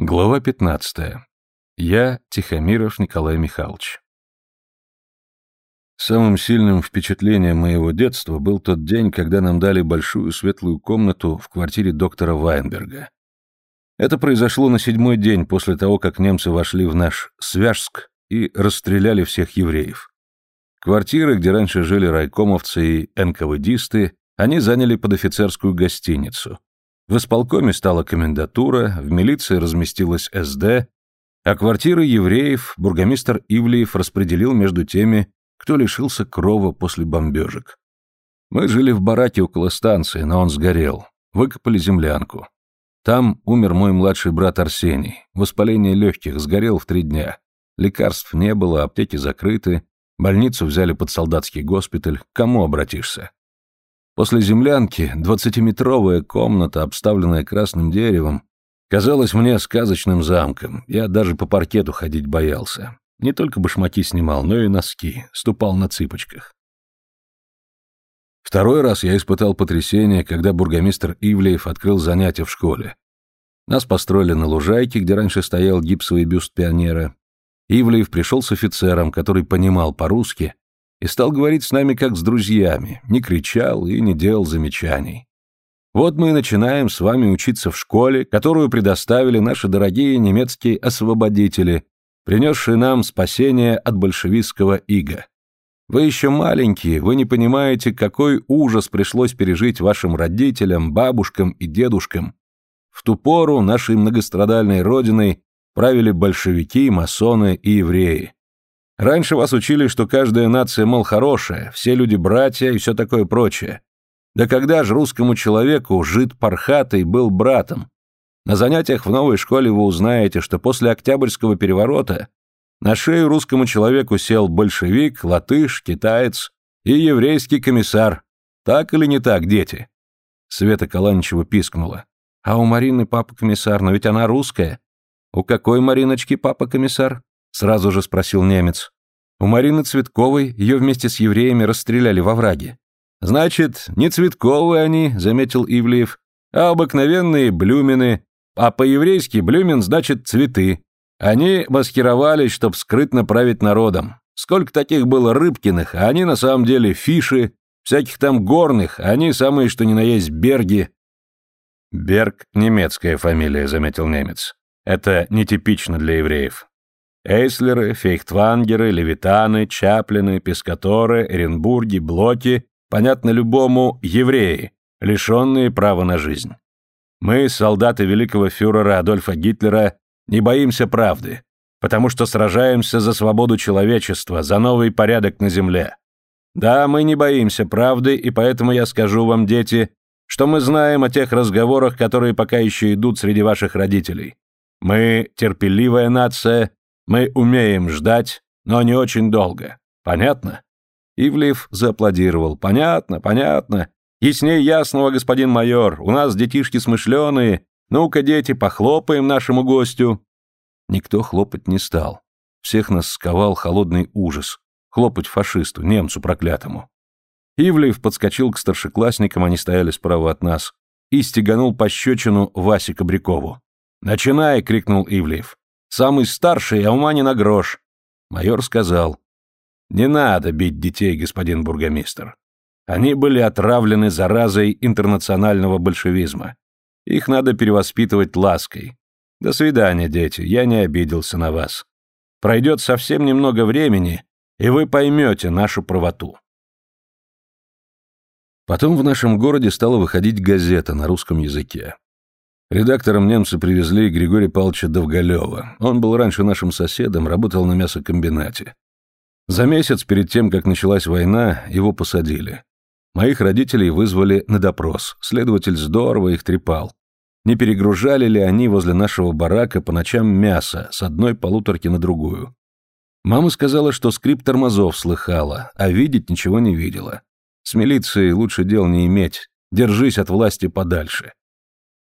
Глава 15. Я Тихомиров Николай Михайлович. Самым сильным впечатлением моего детства был тот день, когда нам дали большую светлую комнату в квартире доктора Вайнберга. Это произошло на седьмой день после того, как немцы вошли в наш Свяжск и расстреляли всех евреев. Квартиры, где раньше жили райкомовцы и НКВДисты, они заняли под офицерскую гостиницу, в исполкоме стала комендатура, в милиции разместилась СД, а квартиры евреев бургомистр Ивлеев распределил между теми, кто лишился крова после бомбежек. Мы жили в бараке около станции, но он сгорел. Выкопали землянку. Там умер мой младший брат Арсений. Воспаление легких сгорел в три дня. Лекарств не было, аптеки закрыты. Больницу взяли под солдатский госпиталь. К кому обратишься? После землянки двадцатиметровая комната, обставленная красным деревом, казалась мне сказочным замком. Я даже по паркету ходить боялся. Не только башмаки снимал, но и носки, ступал на цыпочках. Второй раз я испытал потрясение, когда бургомистр Ивлеев открыл занятия в школе. Нас построили на лужайке, где раньше стоял гипсовый бюст пионера. Ивлеев пришел с офицером, который понимал по-русски и стал говорить с нами как с друзьями, не кричал и не делал замечаний. Вот мы и начинаем с вами учиться в школе, которую предоставили наши дорогие немецкие освободители, принесшие нам спасение от большевистского ига. Вы еще маленькие, вы не понимаете, какой ужас пришлось пережить вашим родителям, бабушкам и дедушкам. В ту пору нашей многострадальной родиной правили большевики, масоны и евреи. Раньше вас учили, что каждая нация, мол, хорошая, все люди братья и все такое прочее. Да когда же русскому человеку жид Пархатый был братом? На занятиях в новой школе вы узнаете, что после Октябрьского переворота на шею русскому человеку сел большевик, латыш, китаец и еврейский комиссар. Так или не так, дети?» Света Каланичева пискнула. «А у Марины папа комиссар, но ведь она русская». «У какой Мариночки папа комиссар?» Сразу же спросил немец. У Марины Цветковой ее вместе с евреями расстреляли во враге. Значит, не Цветковые они, заметил Ивлеев, а обыкновенные блюмины, а по-еврейски блюмин значит цветы. Они маскировались, чтоб скрытно править народом. Сколько таких было Рыбкиных, а они на самом деле фиши, всяких там горных, а они самые что ни на есть берги. Берг — немецкая фамилия, заметил немец. Это нетипично для евреев. Эйслеры, фейхтвангеры, левитаны, чаплины, пескаторы, эренбурги, блоки, понятно любому, евреи, лишенные права на жизнь. Мы, солдаты великого фюрера Адольфа Гитлера, не боимся правды, потому что сражаемся за свободу человечества, за новый порядок на земле. Да, мы не боимся правды, и поэтому я скажу вам, дети, что мы знаем о тех разговорах, которые пока еще идут среди ваших родителей. Мы терпеливая нация, мы умеем ждать, но не очень долго. Понятно?» Ивлев зааплодировал. «Понятно, понятно. Ясней ясного, господин майор. У нас детишки смышленые. Ну-ка, дети, похлопаем нашему гостю». Никто хлопать не стал. Всех нас сковал холодный ужас. Хлопать фашисту, немцу проклятому. Ивлев подскочил к старшеклассникам, они стояли справа от нас, и стеганул пощечину Васе Кобрякову. «Начинай!» — крикнул Ивлев. Самый старший, а ума не на грош. Майор сказал, «Не надо бить детей, господин бургомистр. Они были отравлены заразой интернационального большевизма. Их надо перевоспитывать лаской. До свидания, дети, я не обиделся на вас. Пройдет совсем немного времени, и вы поймете нашу правоту». Потом в нашем городе стала выходить газета на русском языке. Редактором немцы привезли Григория Павловича Довголева. Он был раньше нашим соседом, работал на мясокомбинате. За месяц перед тем, как началась война, его посадили. Моих родителей вызвали на допрос. Следователь здорово их трепал. Не перегружали ли они возле нашего барака по ночам мясо с одной полуторки на другую? Мама сказала, что скрип тормозов слыхала, а видеть ничего не видела. С милицией лучше дел не иметь. Держись от власти подальше.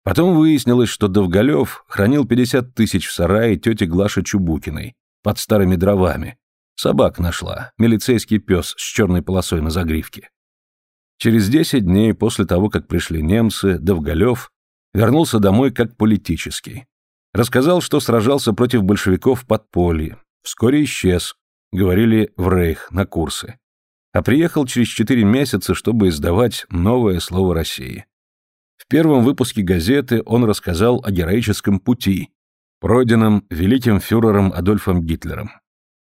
Потом выяснилось, что Довголев хранил 50 тысяч в сарае тети Глаши Чубукиной, под старыми дровами. Собак нашла, милицейский пес с черной полосой на загривке. Через 10 дней после того, как пришли немцы, Довголев вернулся домой как политический. Рассказал, что сражался против большевиков в подполье. Вскоре исчез, говорили в Рейх на курсы. А приехал через четыре месяца, чтобы издавать новое слово России. В первом выпуске газеты он рассказал о героическом пути, пройденном великим фюрером Адольфом Гитлером,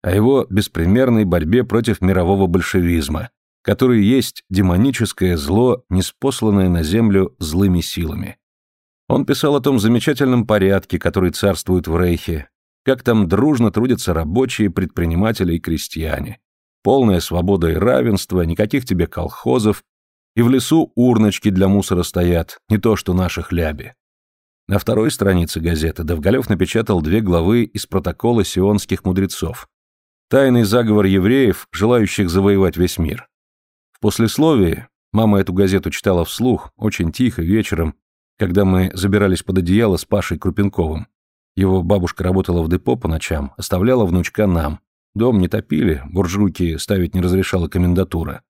о его беспримерной борьбе против мирового большевизма, который есть демоническое зло, неспосланное на землю злыми силами. Он писал о том замечательном порядке, который царствует в Рейхе, как там дружно трудятся рабочие, предприниматели и крестьяне. Полная свобода и равенство, никаких тебе колхозов, и в лесу урночки для мусора стоят, не то что наши хляби. На второй странице газеты Довголев напечатал две главы из протокола сионских мудрецов. Тайный заговор евреев, желающих завоевать весь мир. В послесловии, мама эту газету читала вслух, очень тихо, вечером, когда мы забирались под одеяло с Пашей Крупенковым. Его бабушка работала в депо по ночам, оставляла внучка нам. Дом не топили, буржуйки ставить не разрешала комендатура.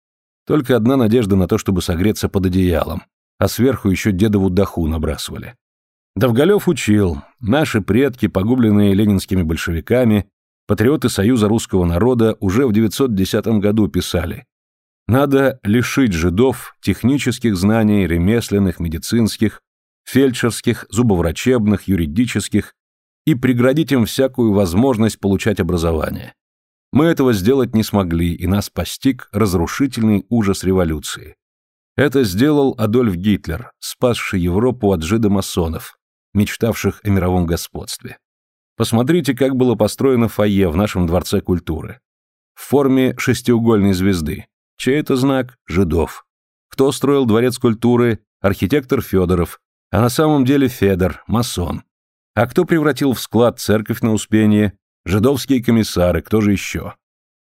Только одна надежда на то, чтобы согреться под одеялом, а сверху еще дедову даху набрасывали. Довголев учил, наши предки, погубленные ленинскими большевиками, патриоты Союза русского народа уже в 910 году писали «Надо лишить жидов технических знаний, ремесленных, медицинских, фельдшерских, зубоврачебных, юридических и преградить им всякую возможность получать образование. Мы этого сделать не смогли, и нас постиг разрушительный ужас революции. Это сделал Адольф Гитлер, спасший Европу от жидомасонов, мечтавших о мировом господстве. Посмотрите, как было построено фойе в нашем Дворце культуры. В форме шестиугольной звезды. Чей это знак? Жидов. Кто строил Дворец культуры? Архитектор Федоров. А на самом деле Федор, масон. А кто превратил в склад церковь на Успение? Жидовские комиссары, кто же еще?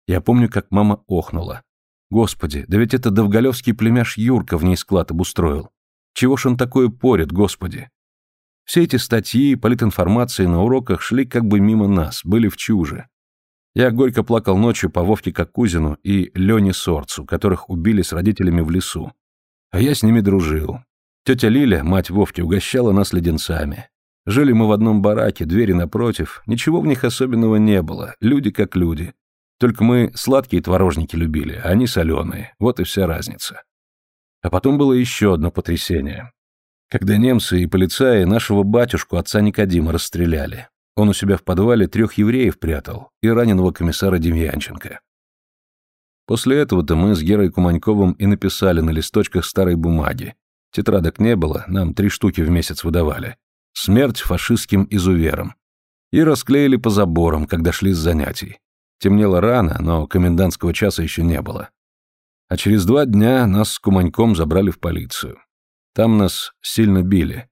Я помню, как мама охнула. Господи, да ведь это довголевский племяш Юрка в ней склад обустроил. Чего ж он такое порит, господи? Все эти статьи, политинформации на уроках шли как бы мимо нас, были в чуже. Я горько плакал ночью по Вовке Кокузину и Лене Сорцу, которых убили с родителями в лесу. А я с ними дружил. Тетя Лиля, мать Вовки, угощала нас леденцами. Жили мы в одном бараке, двери напротив, ничего в них особенного не было, люди как люди. Только мы сладкие творожники любили, а они соленые, вот и вся разница. А потом было еще одно потрясение когда немцы и полицаи нашего батюшку отца Никодима расстреляли. Он у себя в подвале трех евреев прятал и раненого комиссара Демьянченко. После этого-то мы с Герой Куманьковым и написали на листочках старой бумаги. Тетрадок не было, нам три штуки в месяц выдавали. «Смерть фашистским изуверам». И расклеили по заборам, когда шли с занятий. Темнело рано, но комендантского часа еще не было. А через два дня нас с Куманьком забрали в полицию. Там нас сильно били.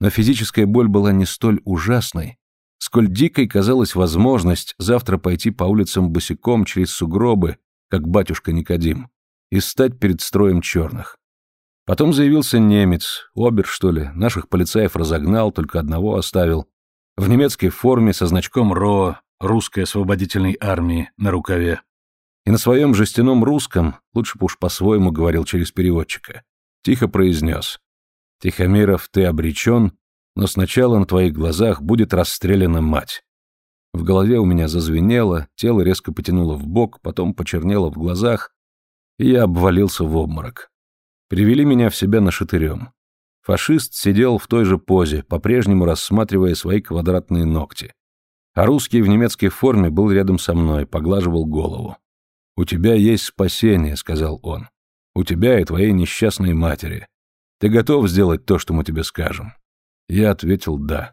Но физическая боль была не столь ужасной, сколь дикой казалась возможность завтра пойти по улицам босиком через сугробы, как батюшка Никодим, и стать перед строем черных. Потом заявился немец, обер, что ли, наших полицаев разогнал, только одного оставил, в немецкой форме со значком РО, русской освободительной армии, на рукаве. И на своем жестяном русском, лучше бы уж по-своему говорил через переводчика, Тихо произнес. «Тихомиров, ты обречен, но сначала на твоих глазах будет расстреляна мать». В голове у меня зазвенело, тело резко потянуло в бок, потом почернело в глазах, и я обвалился в обморок. Привели меня в себя на шатырем. Фашист сидел в той же позе, по-прежнему рассматривая свои квадратные ногти. А русский в немецкой форме был рядом со мной, поглаживал голову. «У тебя есть спасение», — сказал он. У тебя и твоей несчастной матери. Ты готов сделать то, что мы тебе скажем?» Я ответил «да».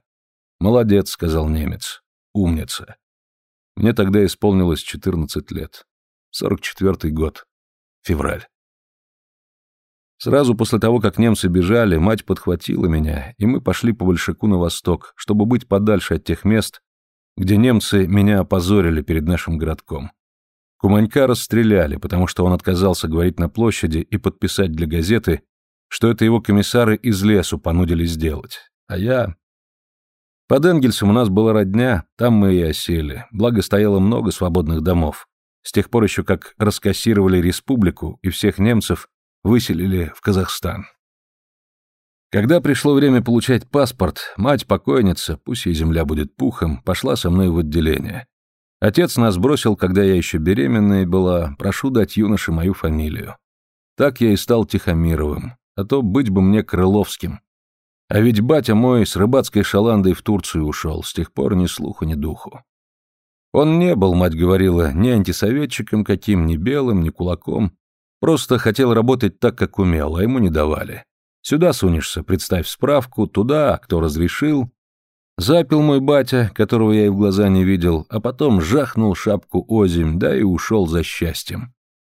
«Молодец», — сказал немец. «Умница». Мне тогда исполнилось 14 лет. 44-й год. Февраль. Сразу после того, как немцы бежали, мать подхватила меня, и мы пошли по Большаку на восток, чтобы быть подальше от тех мест, где немцы меня опозорили перед нашим городком. Куманька расстреляли, потому что он отказался говорить на площади и подписать для газеты, что это его комиссары из лесу понудили сделать. А я... Под Энгельсом у нас была родня, там мы и осели, благо стояло много свободных домов. С тех пор еще как раскассировали республику и всех немцев выселили в Казахстан. Когда пришло время получать паспорт, мать-покойница, пусть ей земля будет пухом, пошла со мной в отделение. Отец нас бросил, когда я еще беременная была, прошу дать юноше мою фамилию. Так я и стал Тихомировым, а то быть бы мне Крыловским. А ведь батя мой с рыбацкой шаландой в Турцию ушел, с тех пор ни слуху, ни духу. Он не был, мать говорила, ни антисоветчиком каким, ни белым, ни кулаком. Просто хотел работать так, как умел, а ему не давали. Сюда сунешься, представь справку, туда, кто разрешил. Запил мой батя, которого я и в глаза не видел, а потом жахнул шапку озимь, да и ушел за счастьем.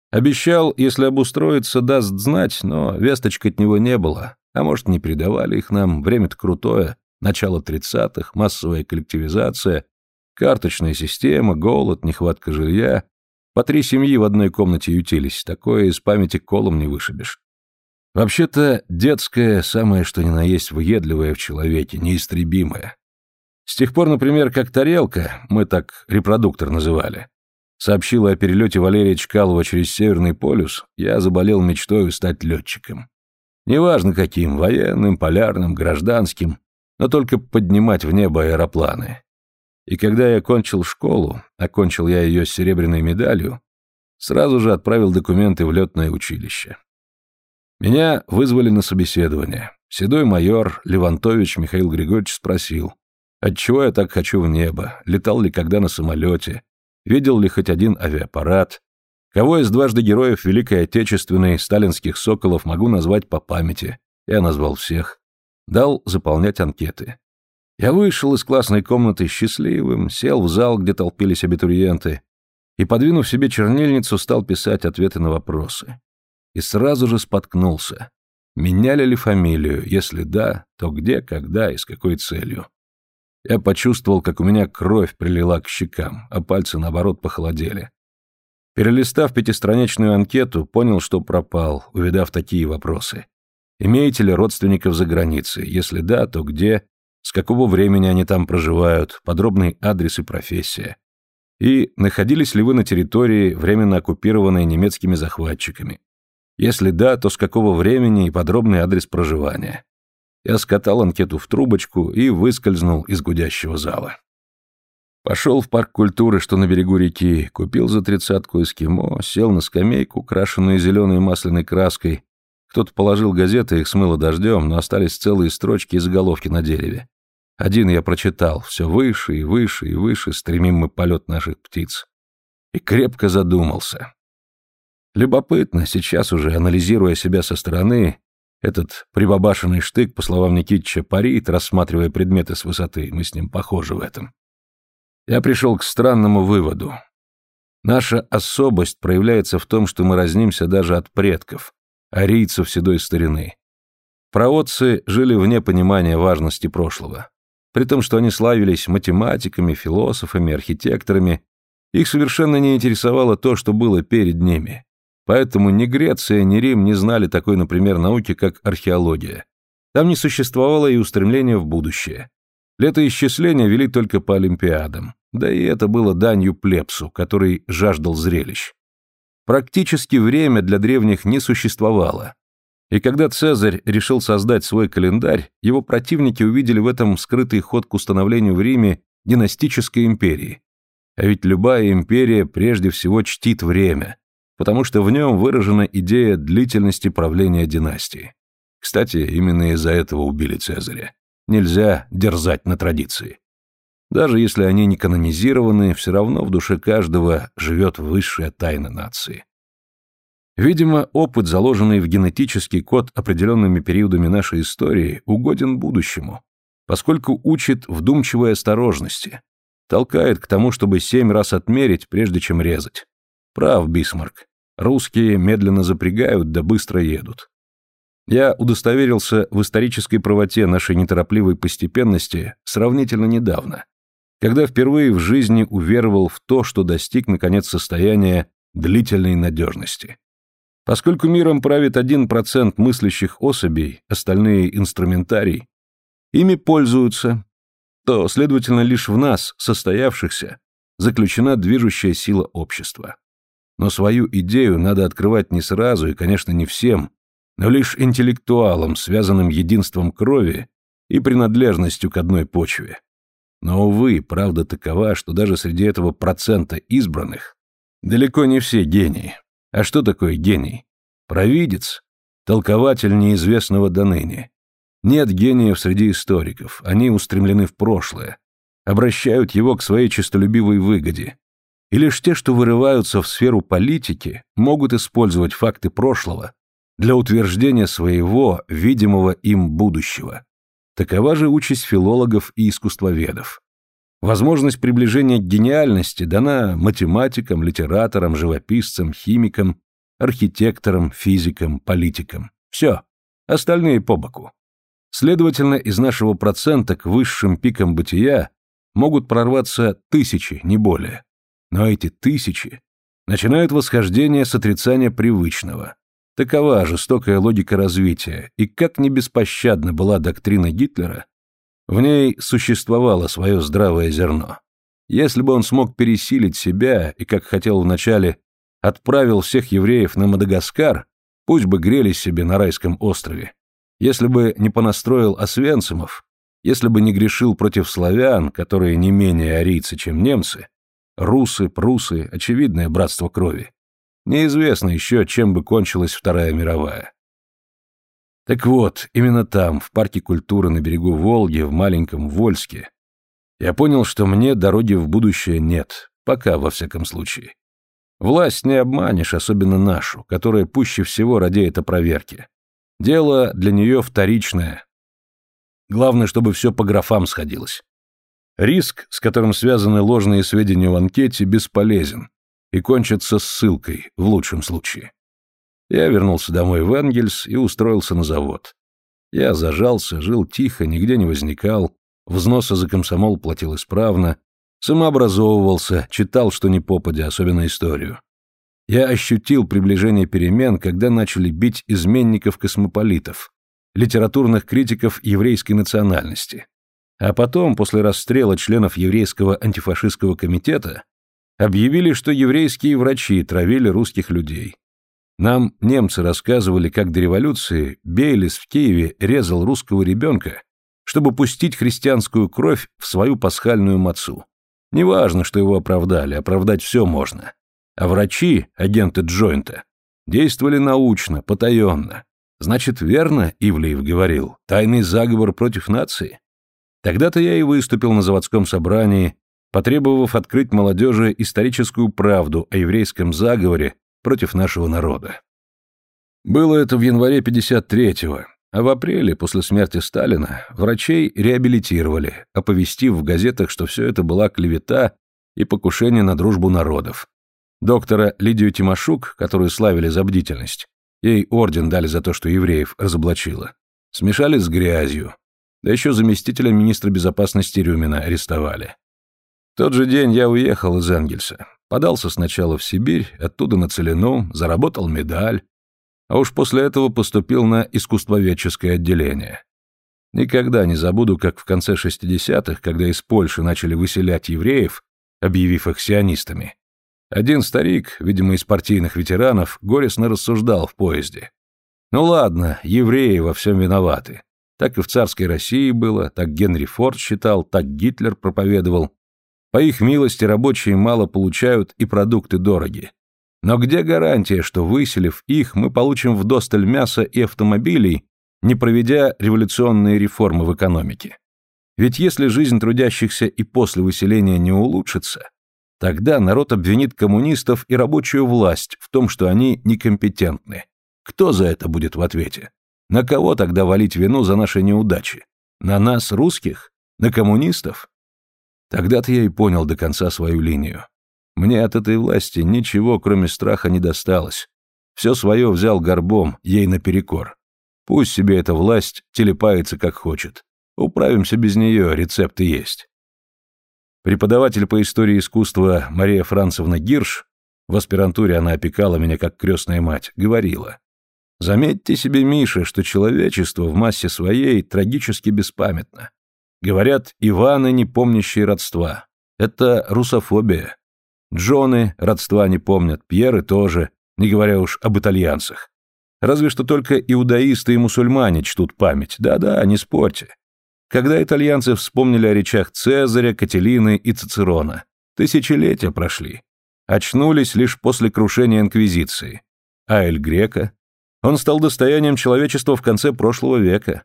Обещал, если обустроится, даст знать, но весточек от него не было. А может, не передавали их нам, время-то крутое, начало тридцатых, массовая коллективизация, карточная система, голод, нехватка жилья. По три семьи в одной комнате ютились, такое из памяти колом не вышибешь. Вообще-то, детское, самое что ни на есть въедливое в человеке, неистребимое. С тех пор, например, как тарелка, мы так репродуктор называли, сообщила о перелете Валерия Чкалова через Северный полюс, я заболел мечтой стать летчиком. Неважно каким, военным, полярным, гражданским, но только поднимать в небо аэропланы. И когда я окончил школу, окончил я ее с серебряной медалью, сразу же отправил документы в летное училище. Меня вызвали на собеседование. Седой майор Левантович Михаил Григорьевич спросил, отчего я так хочу в небо, летал ли когда на самолете, видел ли хоть один авиапарат, кого из дважды героев Великой Отечественной сталинских соколов могу назвать по памяти. Я назвал всех. Дал заполнять анкеты. Я вышел из классной комнаты счастливым, сел в зал, где толпились абитуриенты, и, подвинув себе чернильницу, стал писать ответы на вопросы и сразу же споткнулся. Меняли ли фамилию? Если да, то где, когда и с какой целью? Я почувствовал, как у меня кровь прилила к щекам, а пальцы, наоборот, похолодели. Перелистав пятистраничную анкету, понял, что пропал, увидав такие вопросы. Имеете ли родственников за границей? Если да, то где? С какого времени они там проживают? Подробный адрес и профессия. И находились ли вы на территории, временно оккупированной немецкими захватчиками? Если да, то с какого времени и подробный адрес проживания. Я скатал анкету в трубочку и выскользнул из гудящего зала. Пошел в парк культуры, что на берегу реки, купил за тридцатку эскимо, сел на скамейку, крашенную зеленой масляной краской. Кто-то положил газеты, их смыло дождем, но остались целые строчки и заголовки на дереве. Один я прочитал, все выше и выше и выше стремим мы полет наших птиц. И крепко задумался. Любопытно, сейчас уже, анализируя себя со стороны, этот прибабашенный штык, по словам Никитича, парит, рассматривая предметы с высоты, мы с ним похожи в этом. Я пришел к странному выводу. Наша особость проявляется в том, что мы разнимся даже от предков, арийцев седой старины. Проотцы жили вне понимания важности прошлого. При том, что они славились математиками, философами, архитекторами, их совершенно не интересовало то, что было перед ними. Поэтому ни Греция, ни Рим не знали такой, например, науки, как археология. Там не существовало и устремления в будущее. Летоисчисления вели только по Олимпиадам. Да и это было данью плебсу, который жаждал зрелищ. Практически время для древних не существовало. И когда Цезарь решил создать свой календарь, его противники увидели в этом скрытый ход к установлению в Риме династической империи. А ведь любая империя прежде всего чтит время, потому что в нем выражена идея длительности правления династии. Кстати, именно из-за этого убили Цезаря. Нельзя дерзать на традиции. Даже если они не канонизированы, все равно в душе каждого живет высшая тайна нации. Видимо, опыт, заложенный в генетический код определенными периодами нашей истории, угоден будущему, поскольку учит вдумчивой осторожности, толкает к тому, чтобы семь раз отмерить, прежде чем резать. Прав Бисмарк. Русские медленно запрягают, да быстро едут. Я удостоверился в исторической правоте нашей неторопливой постепенности сравнительно недавно, когда впервые в жизни уверовал в то, что достиг, наконец, состояния длительной надежности. Поскольку миром правит один процент мыслящих особей, остальные — инструментарий, ими пользуются, то, следовательно, лишь в нас, состоявшихся, заключена движущая сила общества. Но свою идею надо открывать не сразу и, конечно, не всем, но лишь интеллектуалам, связанным единством крови и принадлежностью к одной почве. Но, увы, правда такова, что даже среди этого процента избранных далеко не все гении. А что такое гений? Провидец, толкователь неизвестного доныне. Нет гениев среди историков, они устремлены в прошлое, обращают его к своей честолюбивой выгоде. И лишь те, что вырываются в сферу политики, могут использовать факты прошлого для утверждения своего, видимого им будущего. Такова же участь филологов и искусствоведов. Возможность приближения к гениальности дана математикам, литераторам, живописцам, химикам, архитекторам, физикам, политикам. Все. Остальные по боку. Следовательно, из нашего процента к высшим пикам бытия могут прорваться тысячи, не более. Но эти тысячи начинают восхождение с отрицания привычного. Такова жестокая логика развития, и как не беспощадна была доктрина Гитлера, в ней существовало свое здравое зерно. Если бы он смог пересилить себя и, как хотел вначале, отправил всех евреев на Мадагаскар, пусть бы грелись себе на райском острове. Если бы не понастроил освенцимов, если бы не грешил против славян, которые не менее арийцы, чем немцы, русы, прусы, очевидное братство крови, неизвестно еще, чем бы кончилась Вторая мировая. Так вот, именно там, в парке культуры на берегу Волги, в маленьком Вольске, я понял, что мне дороги в будущее нет, пока, во всяком случае. Власть не обманешь, особенно нашу, которая пуще всего радеет о проверке. Дело для нее вторичное. Главное, чтобы все по графам сходилось. Риск, с которым связаны ложные сведения в анкете, бесполезен и кончится ссылкой, в лучшем случае. Я вернулся домой в Энгельс и устроился на завод. Я зажался, жил тихо, нигде не возникал, взносы за комсомол платил исправно, самообразовывался, читал что ни попадя, особенно историю. Я ощутил приближение перемен, когда начали бить изменников-космополитов, литературных критиков еврейской национальности. А потом, после расстрела членов еврейского антифашистского комитета, объявили, что еврейские врачи травили русских людей. Нам немцы рассказывали, как до революции Бейлис в Киеве резал русского ребенка, чтобы пустить христианскую кровь в свою пасхальную мацу. Неважно, что его оправдали, оправдать все можно. А врачи, агенты Джойнта, действовали научно, потаенно. Значит, верно, Ивлеев говорил, тайный заговор против нации? Тогда-то я и выступил на заводском собрании, потребовав открыть молодежи историческую правду о еврейском заговоре против нашего народа. Было это в январе 53-го, а в апреле, после смерти Сталина, врачей реабилитировали, оповестив в газетах, что все это была клевета и покушение на дружбу народов, Доктора Лидию Тимошук, которую славили за бдительность, ей орден дали за то, что евреев разоблачила, смешали с грязью, да еще заместителя министра безопасности Рюмина арестовали. Тот же день я уехал из Энгельса, подался сначала в Сибирь, оттуда на Целину, заработал медаль, а уж после этого поступил на искусствоведческое отделение. Никогда не забуду, как в конце 60-х, когда из Польши начали выселять евреев, объявив их сионистами, один старик, видимо, из партийных ветеранов, горестно рассуждал в поезде. Ну ладно, евреи во всем виноваты. Так и в царской России было, так Генри Форд считал, так Гитлер проповедовал. По их милости рабочие мало получают и продукты дороги. Но где гарантия, что выселив их, мы получим вдосталь мяса и автомобилей, не проведя революционные реформы в экономике? Ведь если жизнь трудящихся и после выселения не улучшится, Тогда народ обвинит коммунистов и рабочую власть в том, что они некомпетентны. Кто за это будет в ответе? На кого тогда валить вину за наши неудачи? На нас, русских? На коммунистов? Тогда-то я и понял до конца свою линию. Мне от этой власти ничего, кроме страха, не досталось. Все свое взял горбом, ей наперекор. Пусть себе эта власть телепается как хочет. Управимся без нее, рецепты есть. Преподаватель по истории искусства Мария Францевна Гирш, в аспирантуре она опекала меня как крестная мать, говорила, «Заметьте себе, Миша, что человечество в массе своей трагически беспамятно. Говорят, Иваны, не помнящие родства. Это русофобия. Джоны родства не помнят, Пьеры тоже, не говоря уж об итальянцах. Разве что только иудаисты и мусульмане чтут память. Да-да, не спорьте. Когда итальянцы вспомнили о речах Цезаря, Кателины и Цицерона, тысячелетия прошли. Очнулись лишь после крушения Инквизиции. А Эль Грека? Он стал достоянием человечества в конце прошлого века.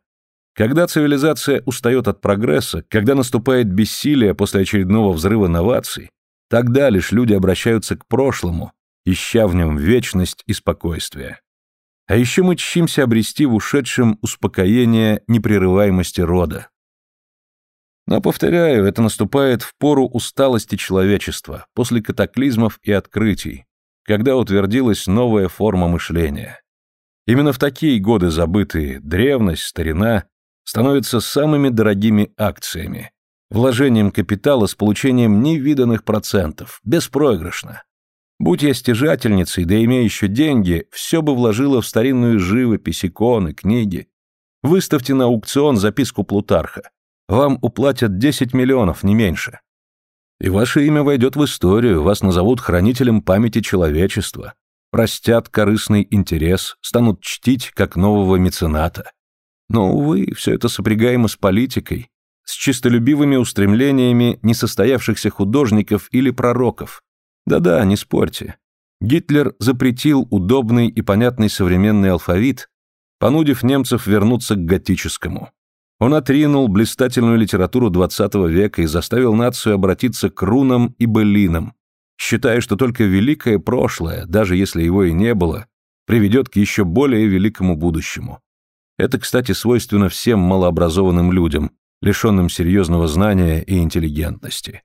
Когда цивилизация устает от прогресса, когда наступает бессилие после очередного взрыва новаций, тогда лишь люди обращаются к прошлому, ища в нем вечность и спокойствие. А еще мы чтимся обрести в ушедшем успокоение непрерываемости рода. Но, повторяю, это наступает в пору усталости человечества, после катаклизмов и открытий, когда утвердилась новая форма мышления. Именно в такие годы забытые древность, старина становятся самыми дорогими акциями, вложением капитала с получением невиданных процентов, беспроигрышно. Будь я стяжательницей, да имея еще деньги, все бы вложила в старинную живопись, иконы, книги. Выставьте на аукцион записку Плутарха. Вам уплатят 10 миллионов, не меньше. И ваше имя войдет в историю, вас назовут хранителем памяти человечества, простят корыстный интерес, станут чтить как нового мецената. Но, увы, все это сопрягаемо с политикой, с чистолюбивыми устремлениями несостоявшихся художников или пророков. Да-да, не спорьте. Гитлер запретил удобный и понятный современный алфавит, понудив немцев вернуться к готическому. Он отринул блистательную литературу XX века и заставил нацию обратиться к рунам и былинам, считая, что только великое прошлое, даже если его и не было, приведет к еще более великому будущему. Это, кстати, свойственно всем малообразованным людям, лишенным серьезного знания и интеллигентности.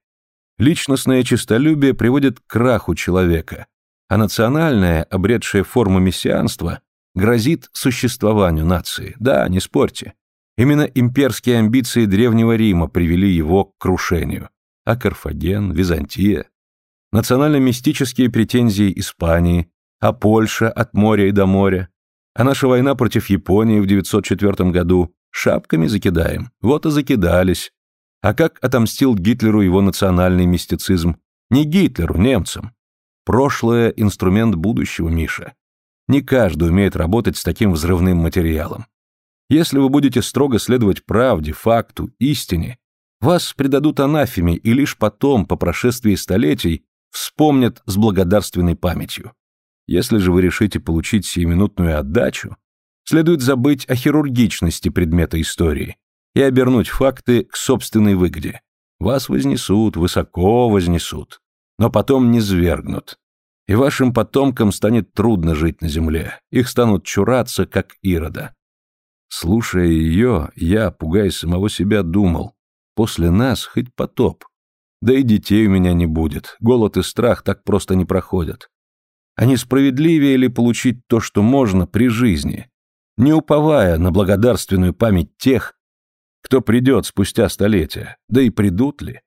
Личностное честолюбие приводит к краху человека, а национальное, обретшее форму мессианства, грозит существованию нации. Да, не спорьте. Именно имперские амбиции Древнего Рима привели его к крушению. А Карфаген, Византия, национально-мистические претензии Испании, а Польша от моря и до моря, а наша война против Японии в 904 году шапками закидаем. Вот и закидались. А как отомстил Гитлеру его национальный мистицизм? Не Гитлеру, немцам. Прошлое – инструмент будущего, Миша. Не каждый умеет работать с таким взрывным материалом. Если вы будете строго следовать правде, факту, истине, вас предадут анафеме и лишь потом, по прошествии столетий, вспомнят с благодарственной памятью. Если же вы решите получить сиюминутную отдачу, следует забыть о хирургичности предмета истории и обернуть факты к собственной выгоде. Вас вознесут, высоко вознесут, но потом не свергнут. И вашим потомкам станет трудно жить на земле, их станут чураться, как Ирода. Слушая ее, я, пугаясь самого себя, думал, после нас хоть потоп, да и детей у меня не будет, голод и страх так просто не проходят. А не справедливее ли получить то, что можно при жизни, не уповая на благодарственную память тех, кто придет спустя столетия, да и придут ли?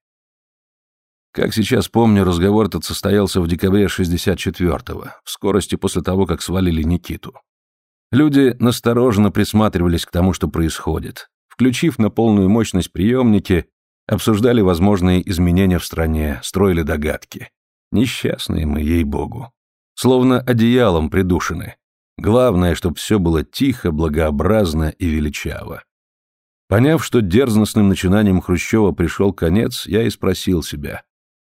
Как сейчас помню, разговор этот состоялся в декабре 64-го, в скорости после того, как свалили Никиту. Люди настороженно присматривались к тому, что происходит. Включив на полную мощность приемники, Обсуждали возможные изменения в стране, строили догадки. Несчастные мы, ей-богу. Словно одеялом придушены. Главное, чтобы все было тихо, благообразно и величаво. Поняв, что дерзностным начинанием Хрущева пришел конец, я и спросил себя,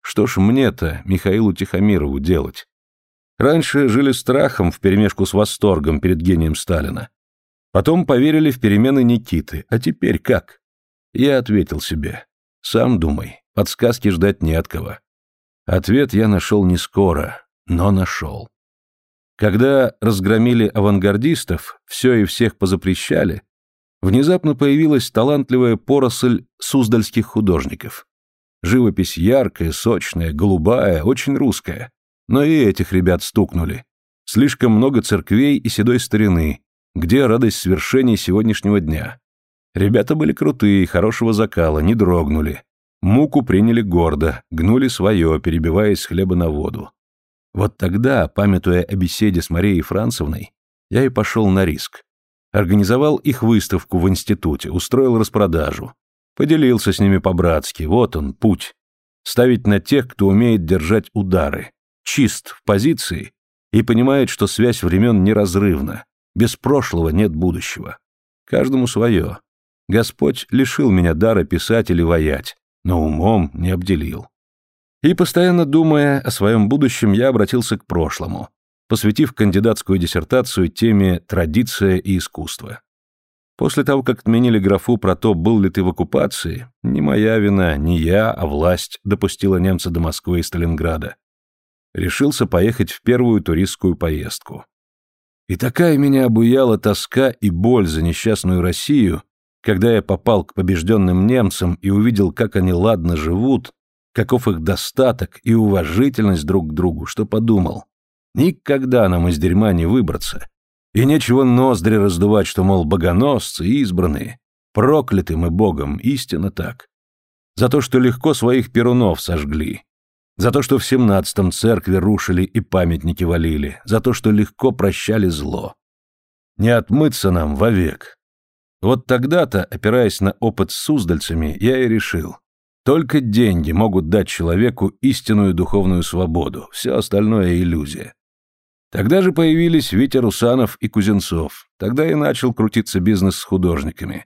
что ж мне-то, Михаилу Тихомирову, делать? Раньше жили страхом вперемешку с восторгом перед гением Сталина. Потом поверили в перемены Никиты, а теперь как? Я ответил себе, сам думай, подсказки ждать не от кого. Ответ я нашел не скоро, но нашел. Когда разгромили авангардистов, все и всех позапрещали, внезапно появилась талантливая поросль суздальских художников. Живопись яркая, сочная, голубая, очень русская. Но и этих ребят стукнули. Слишком много церквей и седой старины, где радость свершений сегодняшнего дня. Ребята были крутые, хорошего закала, не дрогнули. Муку приняли гордо, гнули свое, перебиваясь хлеба на воду. Вот тогда, памятуя о беседе с Марией Францевной, я и пошел на риск. Организовал их выставку в институте, устроил распродажу. Поделился с ними по-братски, вот он, путь. Ставить на тех, кто умеет держать удары. Чист в позиции и понимает, что связь времен неразрывна, Без прошлого нет будущего. Каждому свое. Господь лишил меня дара писать или воять, но умом не обделил. И, постоянно думая о своем будущем, я обратился к прошлому, посвятив кандидатскую диссертацию теме «Традиция и искусство». После того, как отменили графу про то, был ли ты в оккупации, не моя вина, не я, а власть допустила немца до Москвы и Сталинграда. Решился поехать в первую туристскую поездку. И такая меня обуяла тоска и боль за несчастную Россию, когда я попал к побежденным немцам и увидел, как они ладно живут, каков их достаток и уважительность друг к другу, что подумал. Никогда нам из дерьма не выбраться, и нечего ноздри раздувать, что, мол, богоносцы, избранные. Прокляты мы Богом, истинно так. За то, что легко своих перунов сожгли. За то, что в семнадцатом церкви рушили и памятники валили. За то, что легко прощали зло. Не отмыться нам вовек. Вот тогда-то, опираясь на опыт с суздальцами, я и решил. Только деньги могут дать человеку истинную духовную свободу, все остальное иллюзия. Тогда же появились Витя Русанов и Кузенцов. Тогда и начал крутиться бизнес с художниками.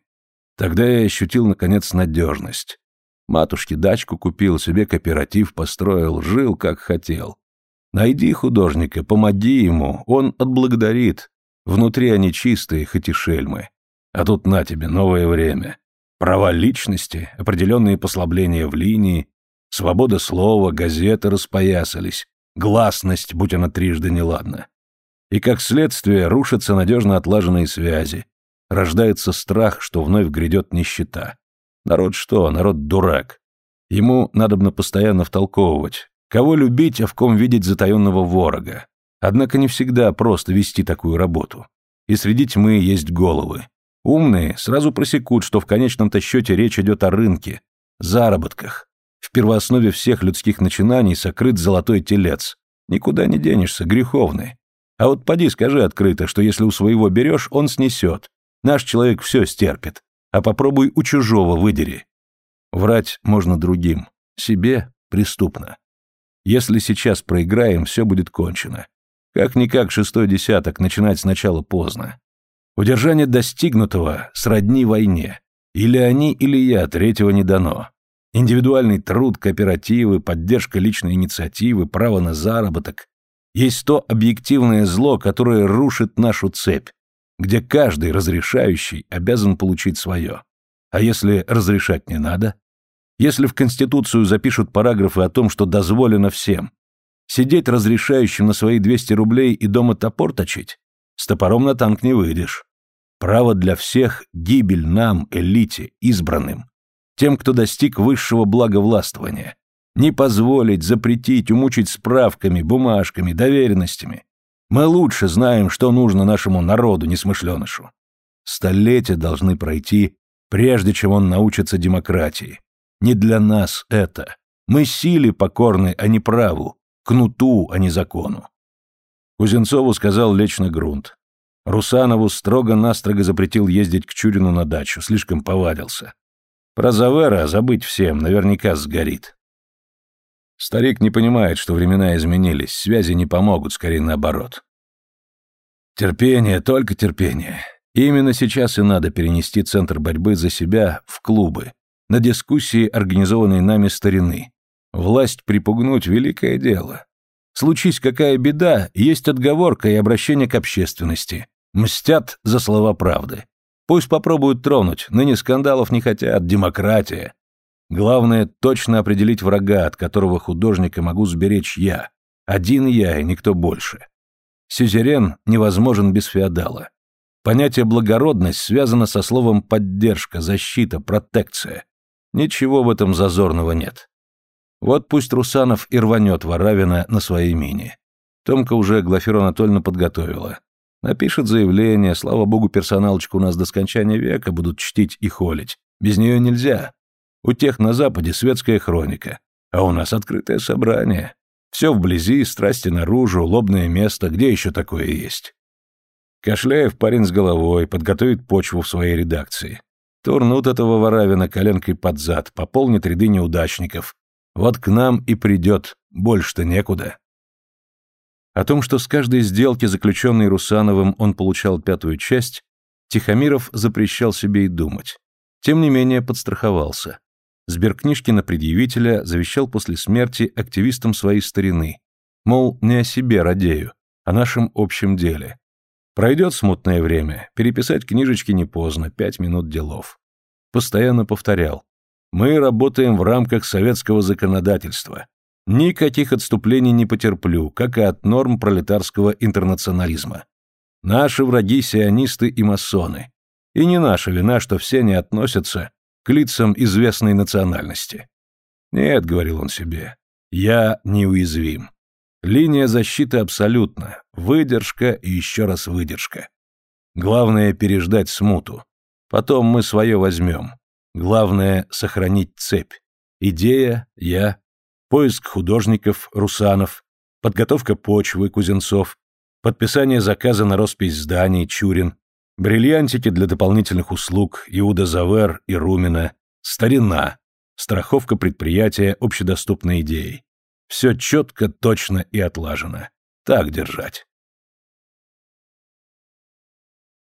Тогда я ощутил, наконец, надежность. Матушке дачку купил, себе кооператив построил, жил, как хотел. Найди художника, помоги ему, он отблагодарит. Внутри они чистые, хоть и шельмы. А тут на тебе новое время. Права личности, определенные послабления в линии, свобода слова, газеты распоясались гласность, будь она трижды неладна. И как следствие рушатся надежно отлаженные связи, рождается страх, что вновь грядет нищета. Народ что? Народ дурак. Ему надобно постоянно втолковывать, кого любить, а в ком видеть затаенного ворога. Однако не всегда просто вести такую работу. И среди тьмы есть головы. Умные сразу просекут, что в конечном-то счете речь идет о рынке, заработках, в первооснове всех людских начинаний сокрыт золотой телец. Никуда не денешься, греховный. А вот поди скажи открыто, что если у своего берешь, он снесет. Наш человек все стерпит. А попробуй у чужого выдери. Врать можно другим. Себе преступно. Если сейчас проиграем, все будет кончено. Как-никак шестой десяток начинать сначала поздно. Удержание достигнутого сродни войне. Или они, или я, третьего не дано. Индивидуальный труд, кооперативы, поддержка личной инициативы, право на заработок есть то объективное зло, которое рушит нашу цепь, где каждый разрешающий обязан получить свое. А если разрешать не надо? Если в Конституцию запишут параграфы о том, что дозволено всем, сидеть разрешающим на свои 200 рублей и дома топор точить? С топором на танк не выйдешь. Право для всех – гибель нам, элите, избранным тем, кто достиг высшего благовластвования. Не позволить, запретить, умучить справками, бумажками, доверенностями. Мы лучше знаем, что нужно нашему народу, несмышленышу. Столетия должны пройти, прежде чем он научится демократии. Не для нас это. Мы силе покорны, а не праву, кнуту, а не закону. Кузенцову сказал лечь на грунт. Русанову строго-настрого запретил ездить к Чурину на дачу, слишком повадился. Про Завера забыть всем, наверняка сгорит. Старик не понимает, что времена изменились, связи не помогут, скорее наоборот. Терпение, только терпение. именно сейчас и надо перенести центр борьбы за себя в клубы, на дискуссии, организованные нами старины. Власть припугнуть — великое дело. Случись какая беда, есть отговорка и обращение к общественности. Мстят за слова правды. Пусть попробуют тронуть, ныне скандалов не хотят, демократия. Главное — точно определить врага, от которого художника могу сберечь я. Один я и никто больше. Сюзерен невозможен без феодала. Понятие «благородность» связано со словом «поддержка», «защита», «протекция». Ничего в этом зазорного нет. Вот пусть Русанов и рванет Варавина на своей мине. Томка уже Глафира Анатольевна подготовила. Напишет заявление, слава богу, персоналочку у нас до скончания века будут чтить и холить. Без нее нельзя. У тех на Западе светская хроника, а у нас открытое собрание. Все вблизи, страсти наружу, лобное место, где еще такое есть? Кашляев парень с головой, подготовит почву в своей редакции. Турнут этого Воравина коленкой под зад, пополнит ряды неудачников. Вот к нам и придет, больше-то некуда. О том, что с каждой сделки, заключенной Русановым, он получал пятую часть, Тихомиров запрещал себе и думать. Тем не менее подстраховался. Сберкнижки на предъявителя завещал после смерти активистам своей старины. Мол, не о себе радею, о нашем общем деле. Пройдет смутное время, переписать книжечки не поздно, пять минут делов. Постоянно повторял. Мы работаем в рамках советского законодательства. Никаких отступлений не потерплю, как и от норм пролетарского интернационализма. Наши враги сионисты и масоны. И не наша вина, что все не относятся к лицам известной национальности. Нет, говорил он себе, я неуязвим. Линия защиты абсолютна, выдержка и еще раз выдержка. Главное переждать смуту. Потом мы свое возьмем. Главное сохранить цепь. Идея, я, поиск художников, Русанов, подготовка почвы, Кузенцов, подписание заказа на роспись зданий, Чурин, бриллиантики для дополнительных услуг, Иуда Завер и Румина, старина, страховка предприятия общедоступной идеей. Все четко, точно и отлажено. Так держать.